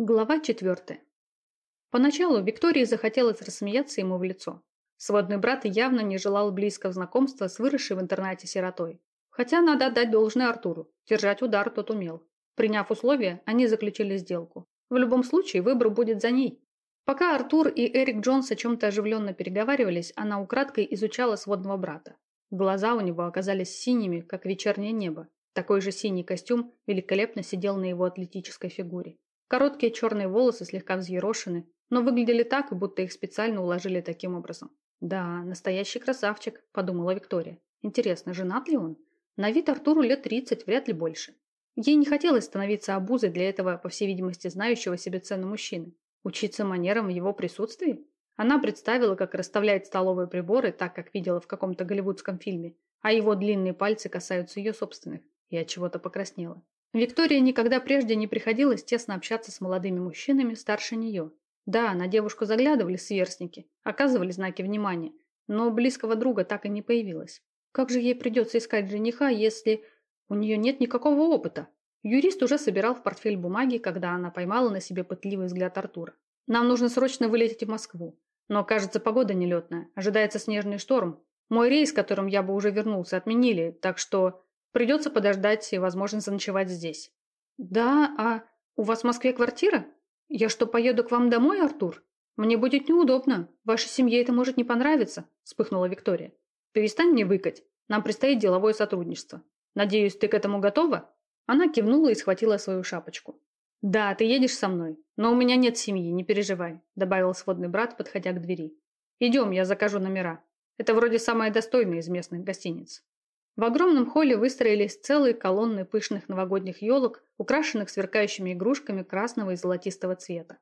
Глава четвертая. Поначалу Виктории захотелось рассмеяться ему в лицо. Сводный брат явно не желал близкого знакомства с выросшей в интернате сиротой. Хотя надо отдать должное Артуру. Держать удар тот умел. Приняв условия, они заключили сделку. В любом случае, выбор будет за ней. Пока Артур и Эрик Джонс о чем-то оживленно переговаривались, она украдкой изучала сводного брата. Глаза у него оказались синими, как вечернее небо. Такой же синий костюм великолепно сидел на его атлетической фигуре. Короткие черные волосы слегка взъерошены, но выглядели так, будто их специально уложили таким образом. «Да, настоящий красавчик», – подумала Виктория. «Интересно, женат ли он? На вид Артуру лет 30, вряд ли больше». Ей не хотелось становиться обузой для этого, по всей видимости, знающего себе цену мужчины. Учиться манерам в его присутствии? Она представила, как расставляет столовые приборы, так как видела в каком-то голливудском фильме, а его длинные пальцы касаются ее собственных, от чего-то покраснела. Виктории никогда прежде не приходилось тесно общаться с молодыми мужчинами старше нее. Да, на девушку заглядывали сверстники, оказывали знаки внимания, но близкого друга так и не появилось. Как же ей придется искать жениха, если у нее нет никакого опыта? Юрист уже собирал в портфель бумаги, когда она поймала на себе пытливый взгляд Артура. «Нам нужно срочно вылететь в Москву. Но, кажется, погода нелетная. Ожидается снежный шторм. Мой рейс, которым я бы уже вернулся, отменили, так что Придется подождать и, возможно, заночевать здесь. Да, а у вас в Москве квартира? Я что, поеду к вам домой, Артур? Мне будет неудобно. Вашей семье это может не понравиться, вспыхнула Виктория. Перестань мне выкать. Нам предстоит деловое сотрудничество. Надеюсь, ты к этому готова? Она кивнула и схватила свою шапочку. «Да, ты едешь со мной, но у меня нет семьи, не переживай», добавил сводный брат, подходя к двери. «Идем, я закажу номера. Это вроде самое достойное из местных гостиниц». В огромном холле выстроились целые колонны пышных новогодних елок, украшенных сверкающими игрушками красного и золотистого цвета.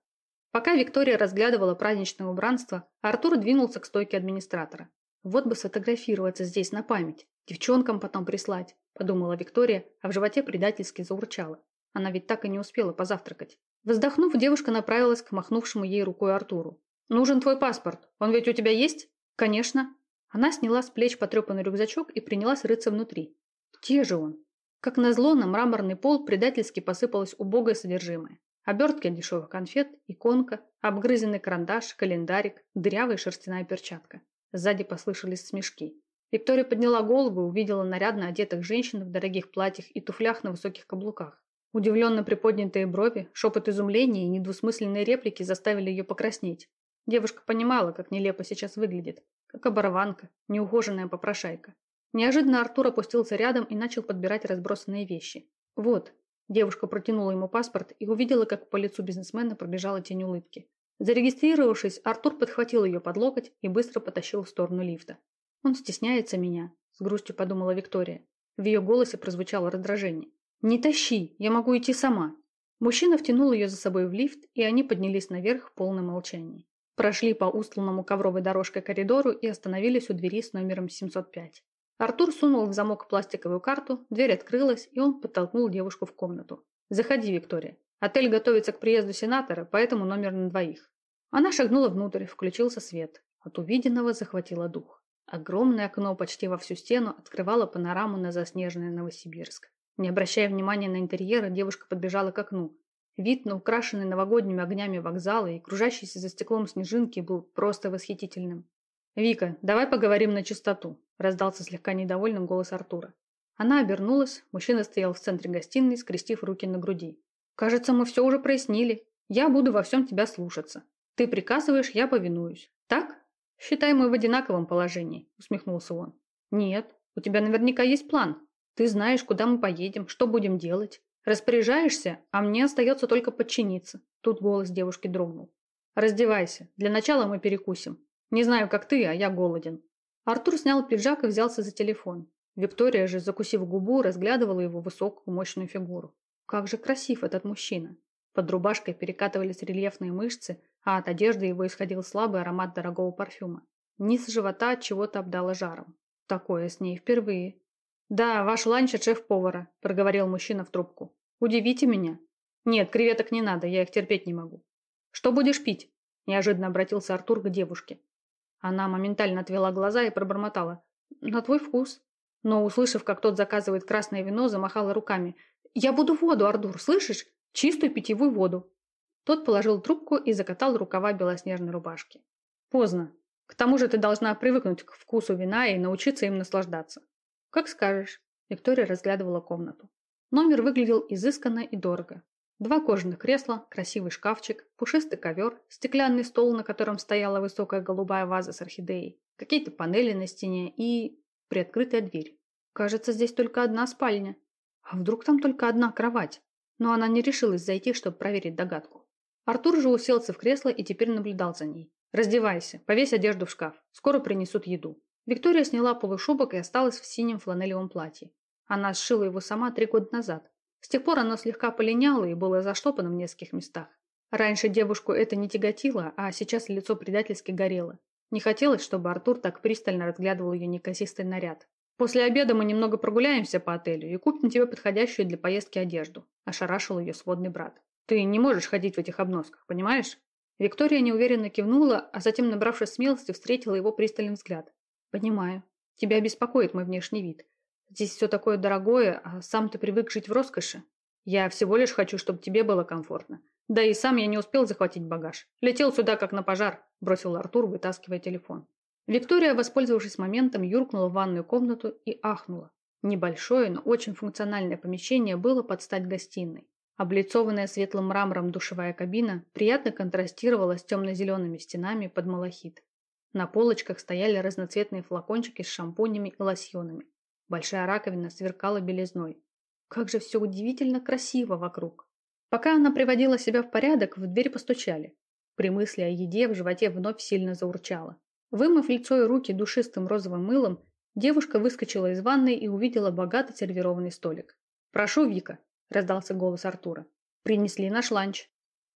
Пока Виктория разглядывала праздничное убранство, Артур двинулся к стойке администратора. «Вот бы сфотографироваться здесь на память, девчонкам потом прислать», – подумала Виктория, а в животе предательски заурчала. Она ведь так и не успела позавтракать. Вздохнув, девушка направилась к махнувшему ей рукой Артуру. «Нужен твой паспорт. Он ведь у тебя есть?» «Конечно». Она сняла с плеч потрепанный рюкзачок и принялась рыться внутри. Где же он? Как назло, на мраморный пол предательски посыпалось убогое содержимое. Обертки от дешевых конфет, иконка, обгрызенный карандаш, календарик, дырявая шерстяная перчатка. Сзади послышались смешки. Виктория подняла голову и увидела нарядно одетых женщин в дорогих платьях и туфлях на высоких каблуках. Удивленно приподнятые брови, шепот изумления и недвусмысленные реплики заставили ее покраснеть. Девушка понимала, как нелепо сейчас выглядит, как оборванка, неухоженная попрошайка. Неожиданно Артур опустился рядом и начал подбирать разбросанные вещи. «Вот». Девушка протянула ему паспорт и увидела, как по лицу бизнесмена пробежала тень улыбки. Зарегистрировавшись, Артур подхватил ее под локоть и быстро потащил в сторону лифта. «Он стесняется меня», – с грустью подумала Виктория. В ее голосе прозвучало раздражение. «Не тащи, я могу идти сама». Мужчина втянул ее за собой в лифт, и они поднялись наверх в полном молчании. Прошли по устланному ковровой дорожкой коридору и остановились у двери с номером 705. Артур сунул в замок пластиковую карту, дверь открылась, и он подтолкнул девушку в комнату. «Заходи, Виктория. Отель готовится к приезду сенатора, поэтому номер на двоих». Она шагнула внутрь, включился свет. От увиденного захватило дух. Огромное окно почти во всю стену открывало панораму на заснеженный Новосибирск. Не обращая внимания на интерьер, девушка подбежала к окну. Вид на украшенный новогодними огнями вокзалы и кружащиеся за стеклом снежинки был просто восхитительным. «Вика, давай поговорим на чистоту», – раздался слегка недовольным голос Артура. Она обернулась, мужчина стоял в центре гостиной, скрестив руки на груди. «Кажется, мы все уже прояснили. Я буду во всем тебя слушаться. Ты приказываешь, я повинуюсь. Так? Считай, мы в одинаковом положении», – усмехнулся он. «Нет, у тебя наверняка есть план. Ты знаешь, куда мы поедем, что будем делать. Распоряжаешься, а мне остается только подчиниться. Тут голос девушки дрогнул. Раздевайся. Для начала мы перекусим. Не знаю, как ты, а я голоден. Артур снял пиджак и взялся за телефон. Виктория же, закусив губу, разглядывала его высокую, мощную фигуру. Как же красив этот мужчина. Под рубашкой перекатывались рельефные мышцы, а от одежды его исходил слабый аромат дорогого парфюма. Низ живота от чего-то обдало жаром. Такое с ней впервые. «Да, ваш ланч от шеф-повара», – проговорил мужчина в трубку. «Удивите меня». «Нет, креветок не надо, я их терпеть не могу». «Что будешь пить?» – неожиданно обратился Артур к девушке. Она моментально отвела глаза и пробормотала. «На твой вкус». Но, услышав, как тот заказывает красное вино, замахала руками. «Я буду воду, Артур, слышишь? Чистую питьевую воду». Тот положил трубку и закатал рукава белоснежной рубашки. Поздно. К тому же ты должна привыкнуть к вкусу вина и научиться им наслаждаться. Как скажешь. Виктория разглядывала комнату. Номер выглядел изысканно и дорого. Два кожаных кресла, красивый шкафчик, пушистый ковер, стеклянный стол, на котором стояла высокая голубая ваза с орхидеей, какие-то панели на стене и... приоткрытая дверь. Кажется, здесь только одна спальня. А вдруг там только одна кровать? Но она не решилась зайти, чтобы проверить догадку. Артур же уселся в кресло и теперь наблюдал за ней. «Раздевайся, повесь одежду в шкаф. Скоро принесут еду». Виктория сняла полушубок и осталась в синем фланелевом платье. Она сшила его сама три года назад. С тех пор оно слегка полиняло и было заштопано в нескольких местах. Раньше девушку это не тяготило, а сейчас лицо предательски горело. Не хотелось, чтобы Артур так пристально разглядывал ее неказистый наряд. «После обеда мы немного прогуляемся по отелю и купим тебе подходящую для поездки одежду», – ошарашил ее сводный брат. «Ты не можешь ходить в этих обносках, понимаешь?» Виктория неуверенно кивнула, а затем, набравшись смелости, встретила его пристальный взгляд. «Понимаю. Тебя беспокоит мой внешний вид. Здесь все такое дорогое, а сам ты привык жить в роскоши. Я всего лишь хочу, чтобы тебе было комфортно. Да и сам я не успел захватить багаж. Летел сюда, как на пожар», – бросил Артур, вытаскивая телефон. Виктория, воспользовавшись моментом, юркнула в ванную комнату и ахнула. Небольшое, но очень функциональное помещение было под стать гостиной. Облицованная светлым мрамором душевая кабина приятно контрастировала с темно-зелеными стенами под малахит. На полочках стояли разноцветные флакончики с шампунями и лосьонами. Большая раковина сверкала белизной. Как же все удивительно красиво вокруг. Пока она приводила себя в порядок, в дверь постучали. При мысли о еде в животе вновь сильно заурчало. Вымыв лицо и руки душистым розовым мылом, девушка выскочила из ванной и увидела богато сервированный столик. «Прошу, Вика», – раздался голос Артура. «Принесли наш ланч».